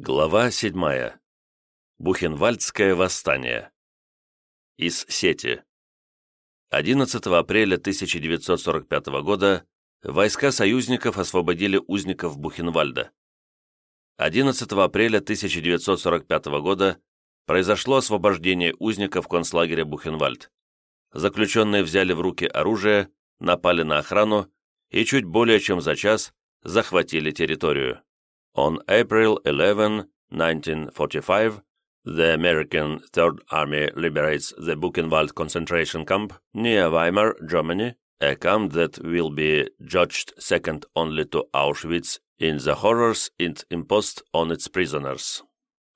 Глава 7. Бухенвальдское восстание. Из сети. 11 апреля 1945 года войска союзников освободили узников Бухенвальда. 11 апреля 1945 года произошло освобождение узников концлагеря Бухенвальд. Заключенные взяли в руки оружие, напали на охрану и чуть более чем за час захватили территорию. On April 11, 1945, the American Third Army liberates the Buchenwald concentration camp near Weimar, Germany, a camp that will be judged second only to Auschwitz in the horrors it imposed on its prisoners.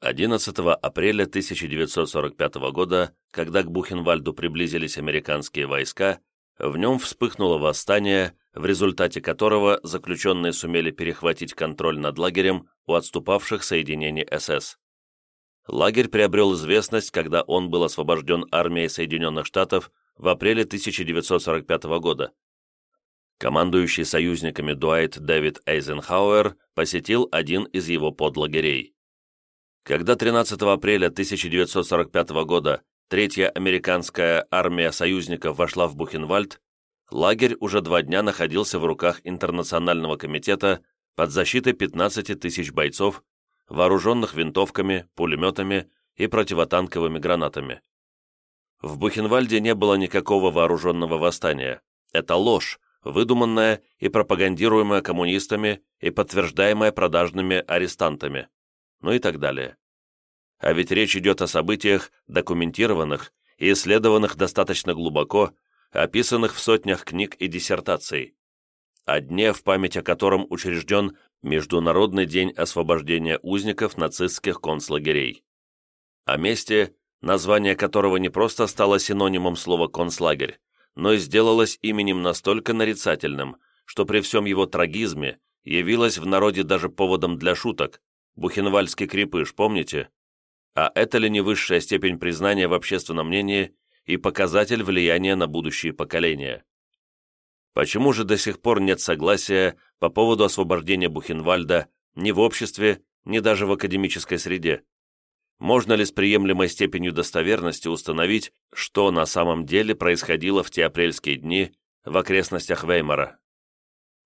11 апреля 1945 года, когда к Бухенвальду приблизились американские войска, в нем вспыхнуло восстание, в результате которого заключенные сумели перехватить контроль над лагерем у отступавших соединений СС. Лагерь приобрел известность, когда он был освобожден армией Соединенных Штатов в апреле 1945 года. Командующий союзниками Дуайт Дэвид Эйзенхауэр посетил один из его подлагерей. Когда 13 апреля 1945 года Третья американская армия союзников вошла в Бухенвальд, лагерь уже два дня находился в руках Интернационального комитета под защитой 15 тысяч бойцов, вооруженных винтовками, пулеметами и противотанковыми гранатами. В Бухенвальде не было никакого вооруженного восстания. Это ложь, выдуманная и пропагандируемая коммунистами и подтверждаемая продажными арестантами, ну и так далее. А ведь речь идет о событиях, документированных и исследованных достаточно глубоко, описанных в сотнях книг и диссертаций. О дне, в память о котором учрежден Международный день освобождения узников нацистских концлагерей. О месте, название которого не просто стало синонимом слова «концлагерь», но и сделалось именем настолько нарицательным, что при всем его трагизме явилось в народе даже поводом для шуток. Бухенвальский крепыш, помните? А это ли не высшая степень признания в общественном мнении и показатель влияния на будущие поколения? Почему же до сих пор нет согласия по поводу освобождения Бухенвальда ни в обществе, ни даже в академической среде? Можно ли с приемлемой степенью достоверности установить, что на самом деле происходило в те апрельские дни в окрестностях Веймара?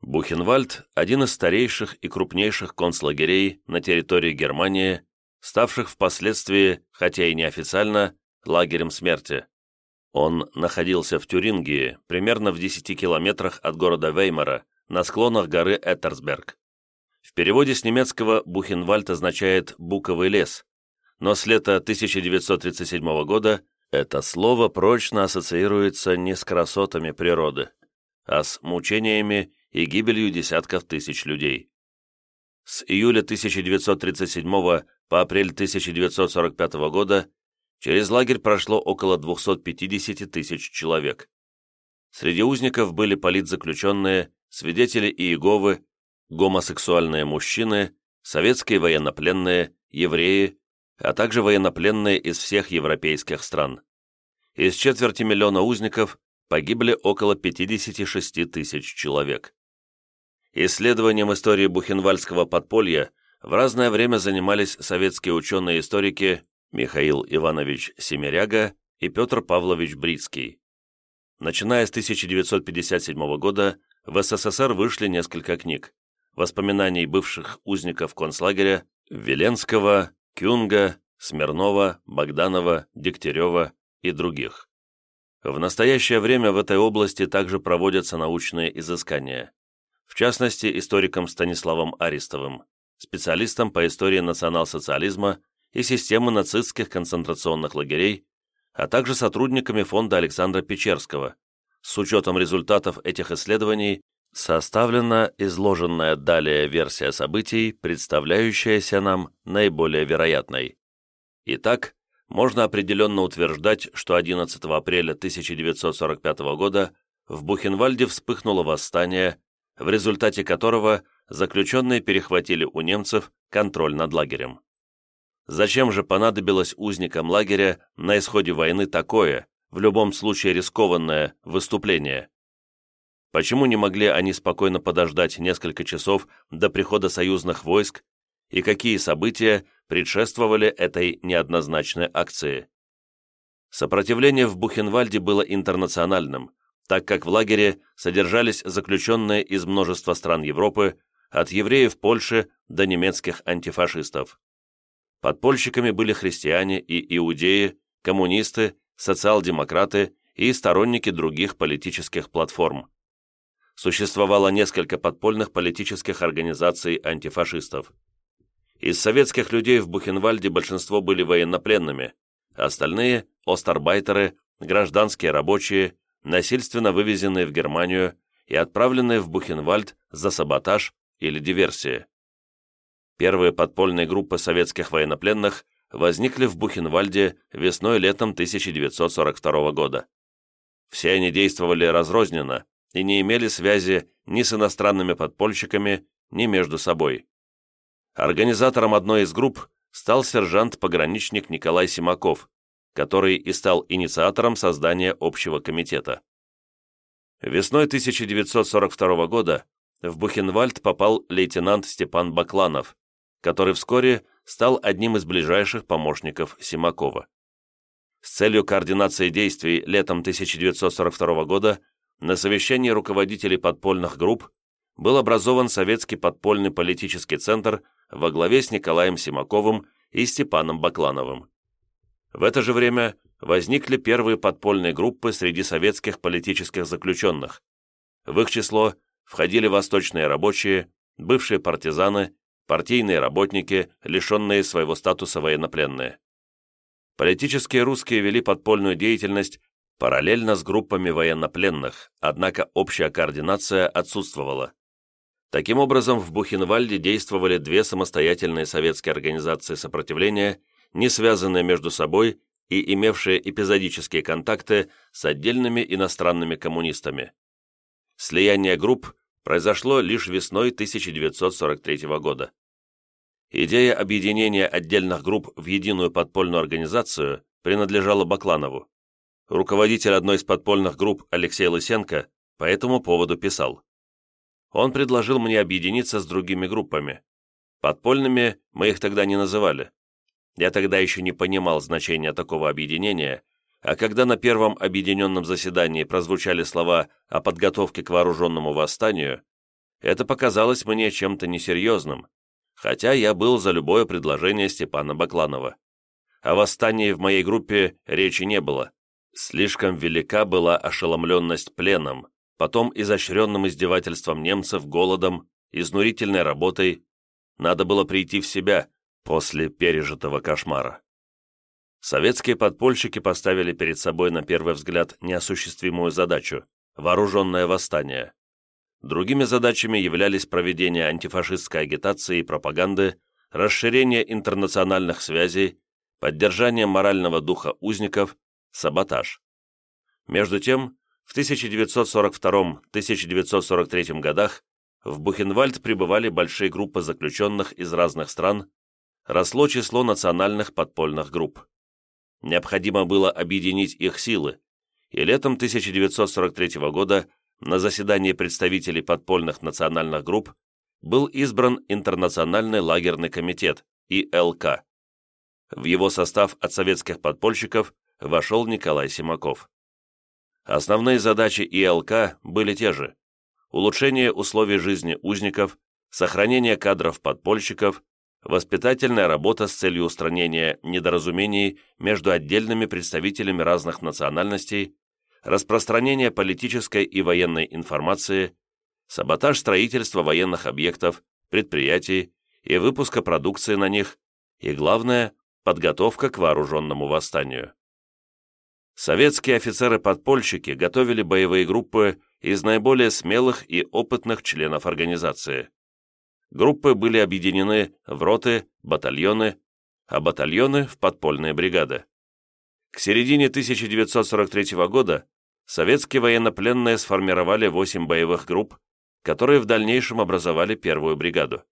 Бухенвальд – один из старейших и крупнейших концлагерей на территории Германии ставших впоследствии, хотя и неофициально, лагерем смерти. Он находился в Тюрингии, примерно в 10 километрах от города Веймара, на склонах горы Эттерсберг. В переводе с немецкого «Бухенвальд» означает «буковый лес», но с лета 1937 года это слово прочно ассоциируется не с красотами природы, а с мучениями и гибелью десятков тысяч людей. С июля 1937 по апрель 1945 года через лагерь прошло около 250 тысяч человек. Среди узников были политзаключенные, свидетели Иеговы, гомосексуальные мужчины, советские военнопленные, евреи, а также военнопленные из всех европейских стран. Из четверти миллиона узников погибли около 56 тысяч человек. Исследованием истории Бухенвальдского подполья в разное время занимались советские ученые-историки Михаил Иванович Семеряга и Петр Павлович Брицкий. Начиная с 1957 года в СССР вышли несколько книг, воспоминаний бывших узников концлагеря Веленского, Кюнга, Смирнова, Богданова, Дегтярева и других. В настоящее время в этой области также проводятся научные изыскания в частности историком Станиславом Аристовым, специалистом по истории национал-социализма и системы нацистских концентрационных лагерей, а также сотрудниками фонда Александра Печерского. С учетом результатов этих исследований составлена изложенная далее версия событий, представляющаяся нам наиболее вероятной. Итак, можно определенно утверждать, что 11 апреля 1945 года в Бухенвальде вспыхнуло восстание, в результате которого заключенные перехватили у немцев контроль над лагерем. Зачем же понадобилось узникам лагеря на исходе войны такое, в любом случае рискованное, выступление? Почему не могли они спокойно подождать несколько часов до прихода союзных войск и какие события предшествовали этой неоднозначной акции. Сопротивление в Бухенвальде было интернациональным, так как в лагере содержались заключенные из множества стран Европы, от евреев Польши до немецких антифашистов. Подпольщиками были христиане и иудеи, коммунисты, социал-демократы и сторонники других политических платформ. Существовало несколько подпольных политических организаций антифашистов. Из советских людей в Бухенвальде большинство были военнопленными, остальные – остарбайтеры, гражданские рабочие, насильственно вывезенные в Германию и отправленные в Бухенвальд за саботаж или диверсии. Первые подпольные группы советских военнопленных возникли в Бухенвальде весной-летом 1942 года. Все они действовали разрозненно и не имели связи ни с иностранными подпольщиками, ни между собой. Организатором одной из групп стал сержант-пограничник Николай Симаков, который и стал инициатором создания общего комитета. Весной 1942 года в Бухенвальд попал лейтенант Степан Бакланов, который вскоре стал одним из ближайших помощников Симакова. С целью координации действий летом 1942 года на совещании руководителей подпольных групп был образован Советский подпольный политический центр во главе с Николаем Симаковым и Степаном Баклановым. В это же время возникли первые подпольные группы среди советских политических заключенных. В их число входили восточные рабочие, бывшие партизаны, партийные работники, лишенные своего статуса военнопленные. Политические русские вели подпольную деятельность параллельно с группами военнопленных, однако общая координация отсутствовала. Таким образом, в Бухенвальде действовали две самостоятельные советские организации сопротивления, не связанные между собой и имевшие эпизодические контакты с отдельными иностранными коммунистами. Слияние групп произошло лишь весной 1943 года. Идея объединения отдельных групп в единую подпольную организацию принадлежала Бакланову. Руководитель одной из подпольных групп Алексей Лысенко по этому поводу писал. Он предложил мне объединиться с другими группами. Подпольными мы их тогда не называли. Я тогда еще не понимал значения такого объединения, а когда на первом объединенном заседании прозвучали слова о подготовке к вооруженному восстанию, это показалось мне чем-то несерьезным, хотя я был за любое предложение Степана Бакланова. О восстании в моей группе речи не было. Слишком велика была ошеломленность пленом, потом изощренным издевательством немцев, голодом, изнурительной работой. Надо было прийти в себя после пережитого кошмара. Советские подпольщики поставили перед собой на первый взгляд неосуществимую задачу – вооруженное восстание. Другими задачами являлись проведение антифашистской агитации и пропаганды, расширение интернациональных связей, поддержание морального духа узников, саботаж. Между тем, в 1942-1943 годах в Бухенвальд прибывали большие группы заключенных из разных стран, росло число национальных подпольных групп. Необходимо было объединить их силы, и летом 1943 года на заседании представителей подпольных национальных групп был избран Интернациональный лагерный комитет, ИЛК. В его состав от советских подпольщиков вошел Николай Симаков. Основные задачи ИЛК были те же – улучшение условий жизни узников, сохранение кадров подпольщиков, воспитательная работа с целью устранения недоразумений между отдельными представителями разных национальностей, распространение политической и военной информации, саботаж строительства военных объектов, предприятий и выпуска продукции на них, и, главное, подготовка к вооруженному восстанию. Советские офицеры-подпольщики готовили боевые группы из наиболее смелых и опытных членов организации. Группы были объединены в роты, батальоны, а батальоны – в подпольные бригады. К середине 1943 года советские военнопленные сформировали 8 боевых групп, которые в дальнейшем образовали первую бригаду.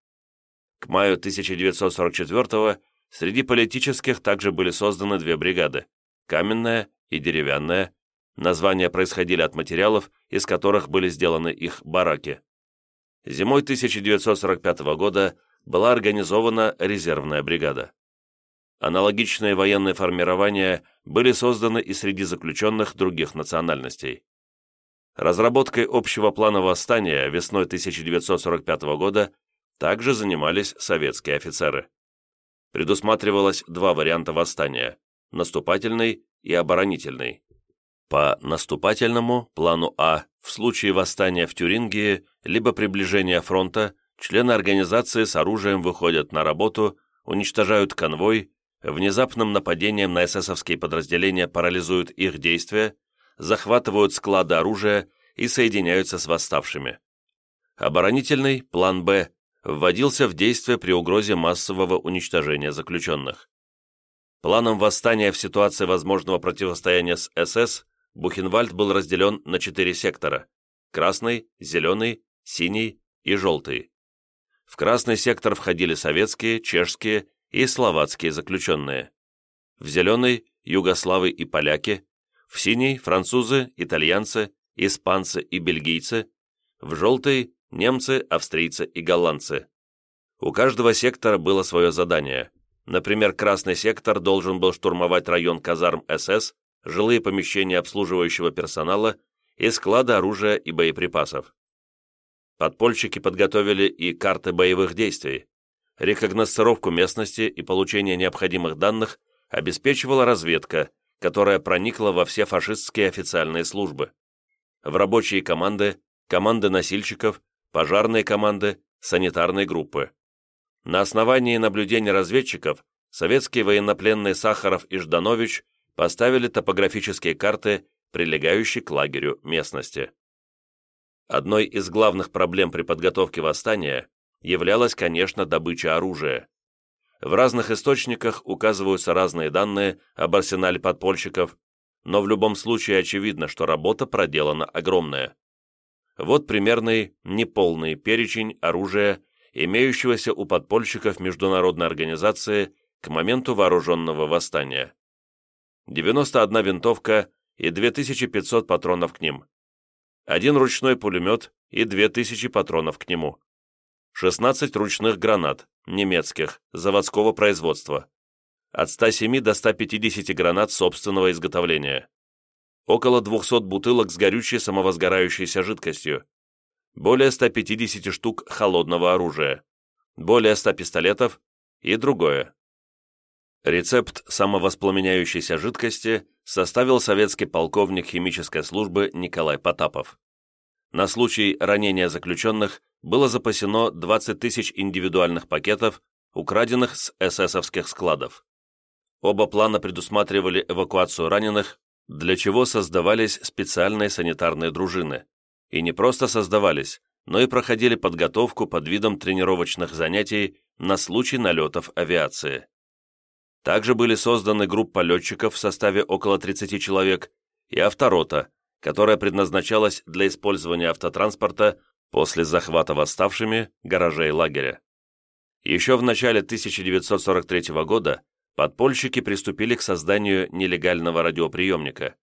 К маю 1944 среди политических также были созданы две бригады – каменная и деревянная. Названия происходили от материалов, из которых были сделаны их бараки. Зимой 1945 года была организована резервная бригада. Аналогичные военные формирования были созданы и среди заключенных других национальностей. Разработкой общего плана восстания весной 1945 года также занимались советские офицеры. Предусматривалось два варианта восстания – наступательный и оборонительный. По наступательному плану А в случае восстания в Тюрингии либо приближения фронта члены организации с оружием выходят на работу, уничтожают конвой, внезапным нападением на эсэсовские подразделения парализуют их действия, захватывают склады оружия и соединяются с восставшими. Оборонительный, план «Б», вводился в действие при угрозе массового уничтожения заключенных. Планом восстания в ситуации возможного противостояния с СС Бухенвальд был разделен на четыре сектора – красный, зеленый, синий и желтый. В красный сектор входили советские, чешские и словацкие заключенные. В зеленый – югославы и поляки, в синий – французы, итальянцы, испанцы и бельгийцы, в желтый – немцы, австрийцы и голландцы. У каждого сектора было свое задание. Например, красный сектор должен был штурмовать район казарм СС, жилые помещения обслуживающего персонала и склады оружия и боеприпасов. Подпольщики подготовили и карты боевых действий. Рекогносцировку местности и получение необходимых данных обеспечивала разведка, которая проникла во все фашистские официальные службы. В рабочие команды, команды носильщиков, пожарные команды, санитарные группы. На основании наблюдений разведчиков советские военнопленные Сахаров и Жданович поставили топографические карты, прилегающие к лагерю местности. Одной из главных проблем при подготовке восстания являлась, конечно, добыча оружия. В разных источниках указываются разные данные об арсенале подпольщиков, но в любом случае очевидно, что работа проделана огромная. Вот примерный неполный перечень оружия, имеющегося у подпольщиков международной организации к моменту вооруженного восстания. 91 винтовка и 2500 патронов к ним один ручной пулемет и 2000 патронов к нему, 16 ручных гранат, немецких, заводского производства, от 107 до 150 гранат собственного изготовления, около 200 бутылок с горючей самовозгорающейся жидкостью, более 150 штук холодного оружия, более 100 пистолетов и другое. Рецепт самовоспламеняющейся жидкости составил советский полковник химической службы Николай Потапов. На случай ранения заключенных было запасено 20 тысяч индивидуальных пакетов, украденных с эсэсовских складов. Оба плана предусматривали эвакуацию раненых, для чего создавались специальные санитарные дружины. И не просто создавались, но и проходили подготовку под видом тренировочных занятий на случай налетов авиации. Также были созданы группа летчиков в составе около 30 человек и авторота, которая предназначалась для использования автотранспорта после захвата восставшими гаражей лагеря. Еще в начале 1943 года подпольщики приступили к созданию нелегального радиоприемника.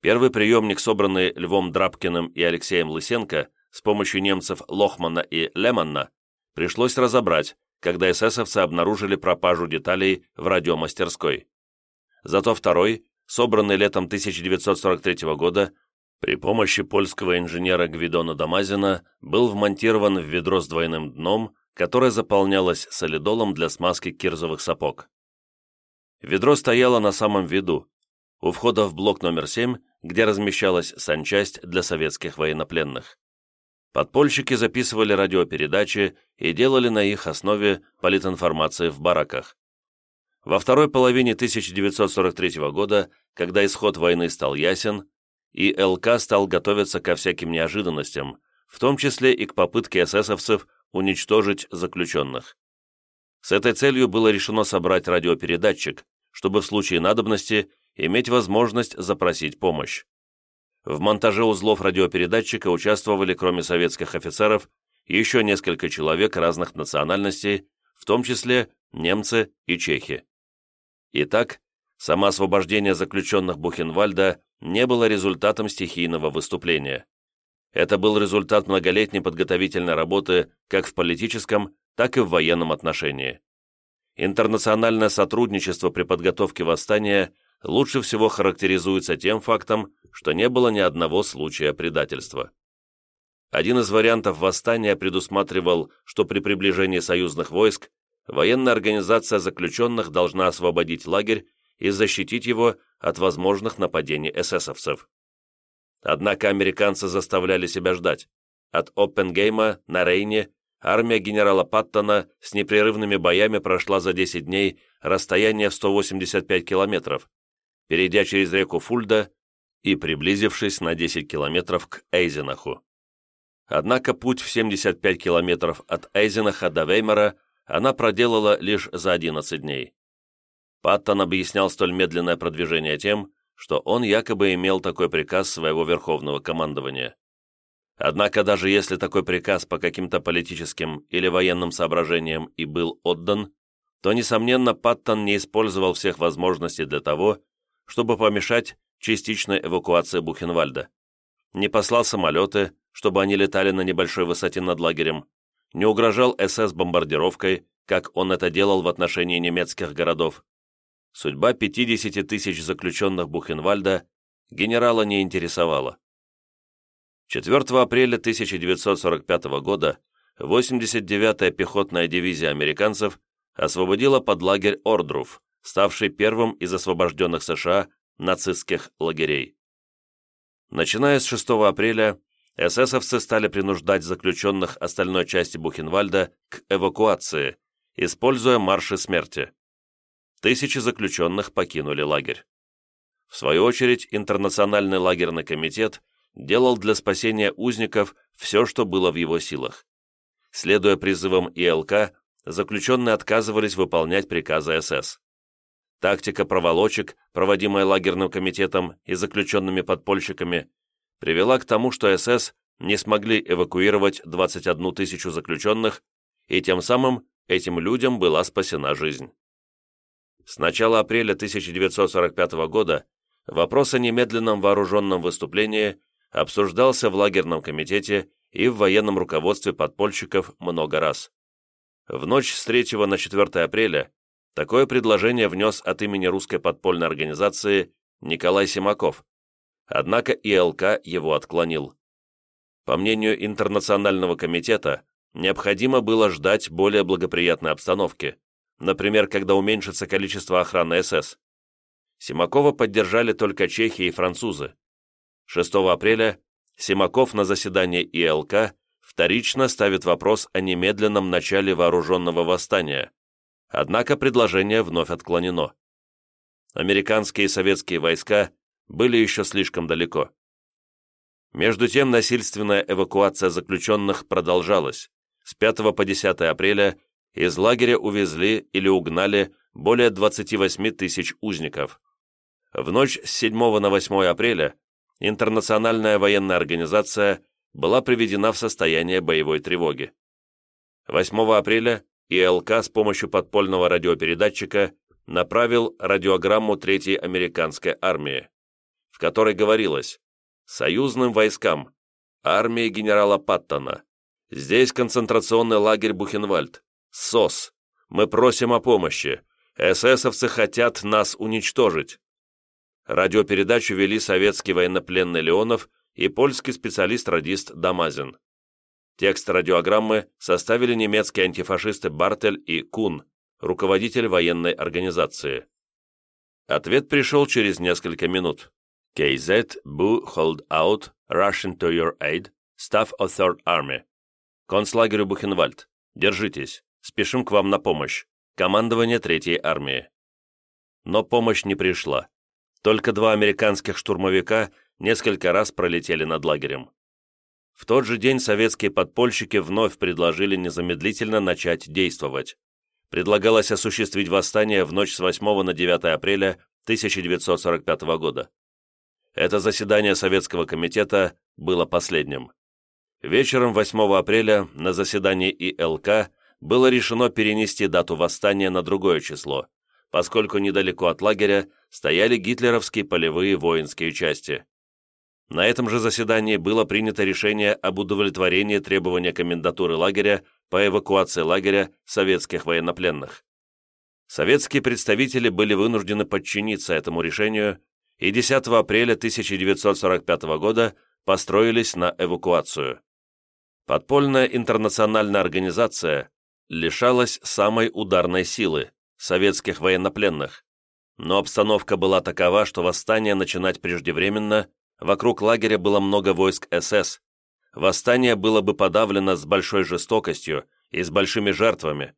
Первый приемник, собранный Львом Драбкиным и Алексеем Лысенко с помощью немцев Лохмана и Леманна, пришлось разобрать, когда эсэсовцы обнаружили пропажу деталей в радиомастерской. Зато второй, собранный летом 1943 года, при помощи польского инженера Гвидона Дамазина, был вмонтирован в ведро с двойным дном, которое заполнялось солидолом для смазки кирзовых сапог. Ведро стояло на самом виду, у входа в блок номер 7, где размещалась санчасть для советских военнопленных. Подпольщики записывали радиопередачи и делали на их основе политинформации в бараках. Во второй половине 1943 года, когда исход войны стал ясен, и ЛК стал готовиться ко всяким неожиданностям, в том числе и к попытке эсэсовцев уничтожить заключенных. С этой целью было решено собрать радиопередатчик, чтобы в случае надобности иметь возможность запросить помощь. В монтаже узлов радиопередатчика участвовали, кроме советских офицеров, еще несколько человек разных национальностей, в том числе немцы и чехи. Итак, самоосвобождение заключенных Бухенвальда не было результатом стихийного выступления. Это был результат многолетней подготовительной работы как в политическом, так и в военном отношении. Интернациональное сотрудничество при подготовке восстания лучше всего характеризуется тем фактом, что не было ни одного случая предательства. Один из вариантов восстания предусматривал, что при приближении союзных войск военная организация заключенных должна освободить лагерь и защитить его от возможных нападений эсэсовцев. Однако американцы заставляли себя ждать. От Оппенгейма на Рейне армия генерала Паттона с непрерывными боями прошла за 10 дней расстояние в 185 километров, перейдя через реку Фульда и приблизившись на 10 километров к Эйзенаху. Однако путь в 75 километров от Эйзенаха до Веймара она проделала лишь за 11 дней. Паттон объяснял столь медленное продвижение тем, что он якобы имел такой приказ своего верховного командования. Однако даже если такой приказ по каким-то политическим или военным соображениям и был отдан, то, несомненно, Паттон не использовал всех возможностей для того, чтобы помешать частичной эвакуации Бухенвальда. Не послал самолеты, чтобы они летали на небольшой высоте над лагерем, не угрожал СС бомбардировкой, как он это делал в отношении немецких городов. Судьба 50 тысяч заключенных Бухенвальда генерала не интересовала. 4 апреля 1945 года 89-я пехотная дивизия американцев освободила под лагерь Ордруф, ставший первым из освобожденных США нацистских лагерей. Начиная с 6 апреля эсэсовцы стали принуждать заключенных остальной части Бухенвальда к эвакуации, используя марши смерти. Тысячи заключенных покинули лагерь. В свою очередь, Интернациональный лагерный комитет делал для спасения узников все, что было в его силах. Следуя призывам ИЛК, заключенные отказывались выполнять приказы СС. Тактика проволочек, проводимая лагерным комитетом и заключенными подпольщиками, привела к тому, что СС не смогли эвакуировать 21 тысячу заключенных, и тем самым этим людям была спасена жизнь. С начала апреля 1945 года вопрос о немедленном вооруженном выступлении обсуждался в лагерном комитете и в военном руководстве подпольщиков много раз. В ночь с 3 на 4 апреля такое предложение внес от имени русской подпольной организации Николай Симаков, Однако ИЛК его отклонил. По мнению Интернационального комитета, необходимо было ждать более благоприятной обстановки, например, когда уменьшится количество охраны СС. Симакова поддержали только чехи и французы. 6 апреля Симаков на заседании ИЛК вторично ставит вопрос о немедленном начале вооруженного восстания, однако предложение вновь отклонено. Американские и советские войска были еще слишком далеко. Между тем насильственная эвакуация заключенных продолжалась. С 5 по 10 апреля из лагеря увезли или угнали более 28 тысяч узников. В ночь с 7 на 8 апреля Интернациональная военная организация была приведена в состояние боевой тревоги. 8 апреля ИЛК с помощью подпольного радиопередатчика направил радиограмму Третьей американской армии которой говорилось «Союзным войскам, армии генерала Паттона, здесь концентрационный лагерь Бухенвальд, СОС, мы просим о помощи, эсэсовцы хотят нас уничтожить». Радиопередачу вели советский военнопленный Леонов и польский специалист-радист Дамазин. Текст радиограммы составили немецкие антифашисты Бартель и Кун, руководитель военной организации. Ответ пришел через несколько минут. KZ Bu hold out Russian to your aid Staff of Third Army. Концлагерю Бухенвальд. Держитесь. Спешим к вам на помощь. Командование Третьей армии. Но помощь не пришла. Только два американских штурмовика несколько раз пролетели над лагерем. В тот же день советские подпольщики вновь предложили незамедлительно начать действовать. Предлагалось осуществить восстание в ночь с 8 на 9 апреля 1945 года. Это заседание Советского комитета было последним. Вечером 8 апреля на заседании ИЛК было решено перенести дату восстания на другое число, поскольку недалеко от лагеря стояли гитлеровские полевые воинские части. На этом же заседании было принято решение об удовлетворении требования комендатуры лагеря по эвакуации лагеря советских военнопленных. Советские представители были вынуждены подчиниться этому решению и 10 апреля 1945 года построились на эвакуацию. Подпольная интернациональная организация лишалась самой ударной силы – советских военнопленных, но обстановка была такова, что восстание начинать преждевременно, вокруг лагеря было много войск СС, восстание было бы подавлено с большой жестокостью и с большими жертвами,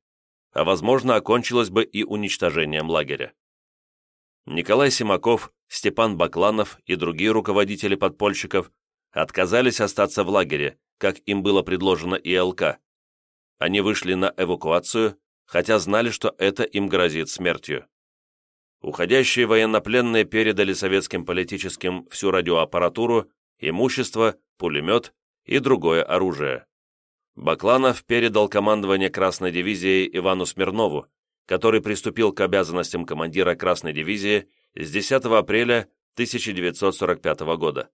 а возможно окончилось бы и уничтожением лагеря. Николай Симаков, Степан Бакланов и другие руководители подпольщиков отказались остаться в лагере, как им было предложено ИЛК. Они вышли на эвакуацию, хотя знали, что это им грозит смертью. Уходящие военнопленные передали советским политическим всю радиоаппаратуру, имущество, пулемет и другое оружие. Бакланов передал командование Красной дивизии Ивану Смирнову, который приступил к обязанностям командира Красной дивизии с 10 апреля 1945 года.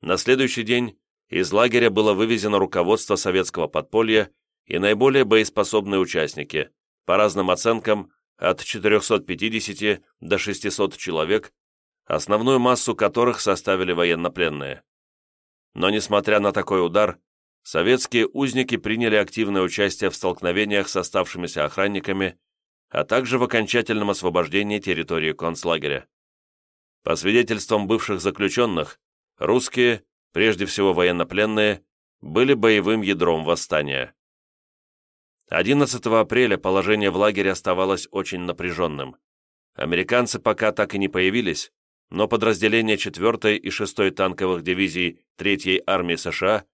На следующий день из лагеря было вывезено руководство советского подполья и наиболее боеспособные участники, по разным оценкам, от 450 до 600 человек, основную массу которых составили военнопленные. Но несмотря на такой удар, советские узники приняли активное участие в столкновениях с оставшимися охранниками, а также в окончательном освобождении территории концлагеря. По свидетельствам бывших заключенных, русские, прежде всего военнопленные, были боевым ядром восстания. 11 апреля положение в лагере оставалось очень напряженным. Американцы пока так и не появились, но подразделения 4-й и 6-й танковых дивизий 3-й армии США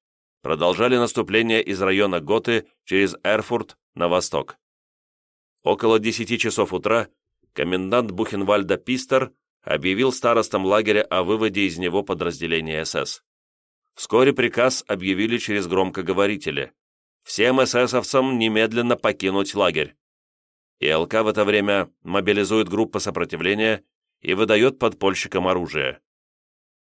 продолжали наступление из района Готы через Эрфурт на восток. Около 10 часов утра комендант Бухенвальда Пистер объявил старостам лагеря о выводе из него подразделения СС. Вскоре приказ объявили через громкоговорители. Всем эсэсовцам немедленно покинуть лагерь. ИЛК в это время мобилизует группы сопротивления и выдает подпольщикам оружие.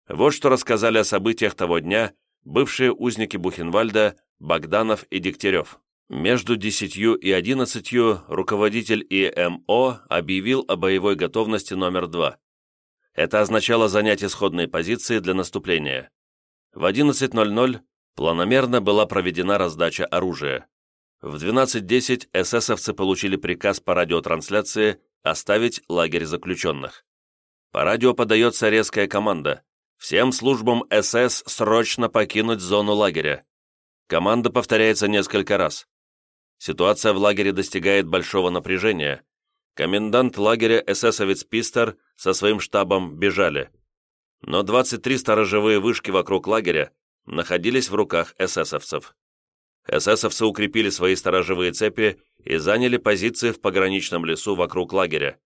Вот что рассказали о событиях того дня бывшие узники Бухенвальда, Богданов и Дегтярев. Между десятью и одиннадцатью руководитель ИМО объявил о боевой готовности номер два. Это означало занять исходные позиции для наступления. В 11.00 планомерно была проведена раздача оружия. В 12.10 эсэсовцы получили приказ по радиотрансляции оставить лагерь заключенных. По радио подается резкая команда Всем службам СС срочно покинуть зону лагеря. Команда повторяется несколько раз. Ситуация в лагере достигает большого напряжения. Комендант лагеря эсэсовец Пистер со своим штабом бежали. Но 23 сторожевые вышки вокруг лагеря находились в руках эсэсовцев. Эсэсовцы укрепили свои сторожевые цепи и заняли позиции в пограничном лесу вокруг лагеря.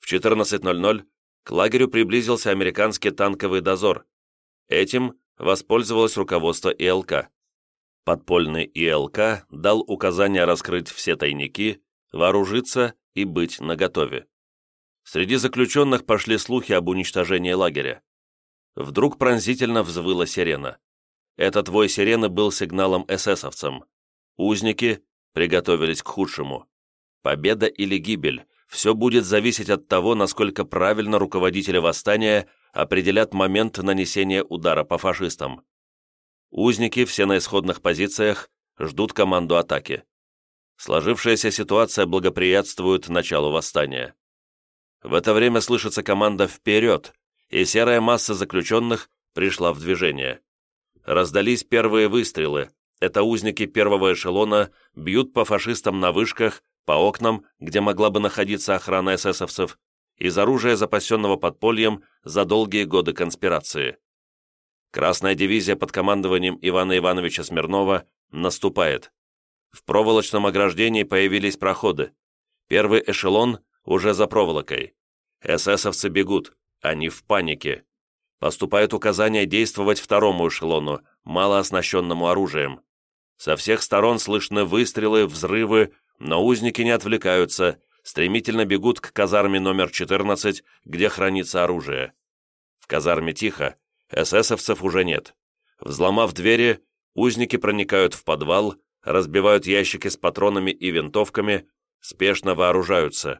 В 14.00 к лагерю приблизился американский танковый дозор. Этим воспользовалось руководство ИЛК. Подпольный ИЛК дал указание раскрыть все тайники, вооружиться и быть наготове. Среди заключенных пошли слухи об уничтожении лагеря. Вдруг пронзительно взвыла сирена. Этот вой сирены был сигналом эсэсовцам. Узники приготовились к худшему. Победа или гибель все будет зависеть от того, насколько правильно руководители восстания определят момент нанесения удара по фашистам. Узники, все на исходных позициях, ждут команду атаки. Сложившаяся ситуация благоприятствует началу восстания. В это время слышится команда «Вперед!» и серая масса заключенных пришла в движение. Раздались первые выстрелы. Это узники первого эшелона бьют по фашистам на вышках, по окнам, где могла бы находиться охрана эсэсовцев, из оружия, запасенного подпольем за долгие годы конспирации. Красная дивизия под командованием Ивана Ивановича Смирнова наступает. В проволочном ограждении появились проходы. Первый эшелон уже за проволокой. Эсэсовцы бегут, они в панике. Поступает указание действовать второму эшелону, малооснащенному оружием. Со всех сторон слышны выстрелы, взрывы, но узники не отвлекаются, стремительно бегут к казарме номер 14, где хранится оружие. В казарме тихо, Эсэсовцев уже нет. Взломав двери, узники проникают в подвал, разбивают ящики с патронами и винтовками, спешно вооружаются.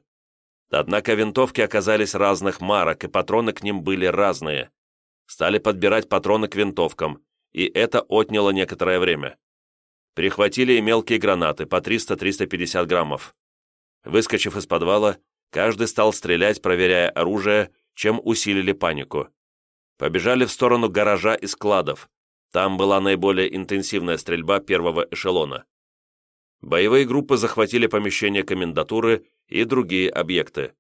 Однако винтовки оказались разных марок, и патроны к ним были разные. Стали подбирать патроны к винтовкам, и это отняло некоторое время. Прихватили и мелкие гранаты по 300-350 граммов. Выскочив из подвала, каждый стал стрелять, проверяя оружие, чем усилили панику. Побежали в сторону гаража и складов. Там была наиболее интенсивная стрельба первого эшелона. Боевые группы захватили помещение комендатуры и другие объекты.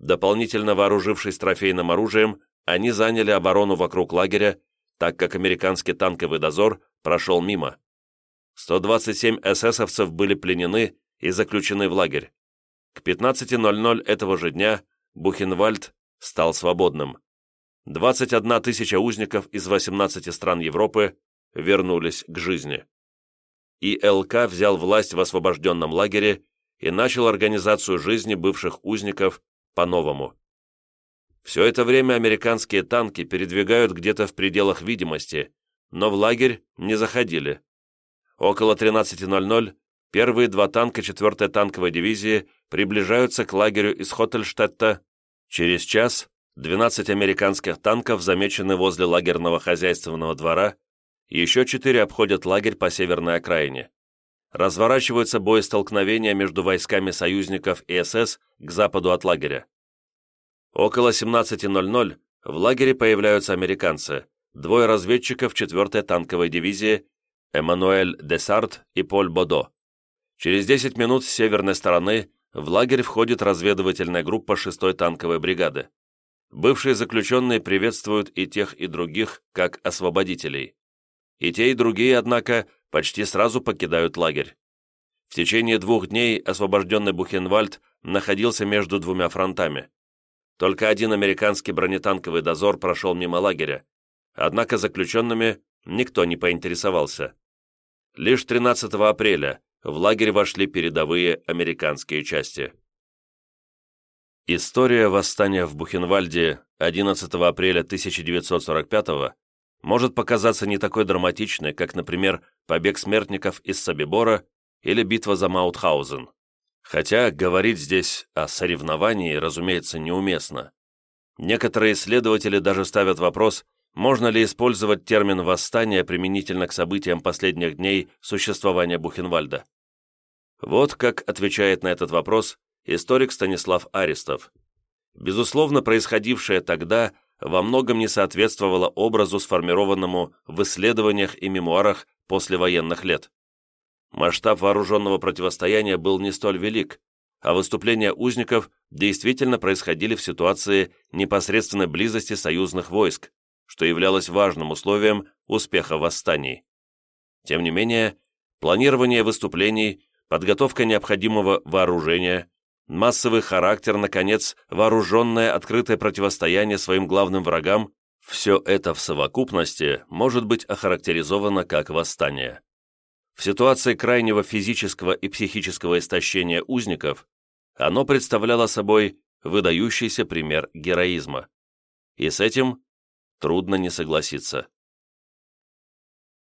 Дополнительно вооружившись трофейным оружием, они заняли оборону вокруг лагеря, так как американский танковый дозор прошел мимо. 127 эсэсовцев были пленены и заключены в лагерь. К 15.00 этого же дня Бухенвальд стал свободным. 21 тысяча узников из 18 стран Европы вернулись к жизни. И ЛК взял власть в освобожденном лагере и начал организацию жизни бывших узников по-новому. Все это время американские танки передвигают где-то в пределах видимости, но в лагерь не заходили. Около 13.00 первые два танка 4-й танковой дивизии приближаются к лагерю из Хоттельштетта. Через час 12 американских танков замечены возле лагерного хозяйственного двора, еще четыре обходят лагерь по северной окраине разворачиваются боестолкновения между войсками союзников и СС к западу от лагеря. Около 17.00 в лагере появляются американцы, двое разведчиков 4-й танковой дивизии Эммануэль Десарт и Поль Бодо. Через 10 минут с северной стороны в лагерь входит разведывательная группа 6-й танковой бригады. Бывшие заключенные приветствуют и тех, и других как освободителей. И те, и другие, однако, почти сразу покидают лагерь. В течение двух дней освобожденный Бухенвальд находился между двумя фронтами. Только один американский бронетанковый дозор прошел мимо лагеря, однако заключенными никто не поинтересовался. Лишь 13 апреля в лагерь вошли передовые американские части. История восстания в Бухенвальде 11 апреля 1945 может показаться не такой драматичной, как, например, побег смертников из Собибора или битва за Маутхаузен. Хотя говорить здесь о соревновании, разумеется, неуместно. Некоторые исследователи даже ставят вопрос, можно ли использовать термин «восстание» применительно к событиям последних дней существования Бухенвальда. Вот как отвечает на этот вопрос историк Станислав Аристов. Безусловно, происходившее тогда во многом не соответствовало образу, сформированному в исследованиях и мемуарах послевоенных лет. Масштаб вооруженного противостояния был не столь велик, а выступления узников действительно происходили в ситуации непосредственной близости союзных войск, что являлось важным условием успеха восстаний. Тем не менее, планирование выступлений, подготовка необходимого вооружения, массовый характер, наконец, вооруженное открытое противостояние своим главным врагам – все это в совокупности может быть охарактеризовано как восстание. В ситуации крайнего физического и психического истощения узников оно представляло собой выдающийся пример героизма. И с этим трудно не согласиться.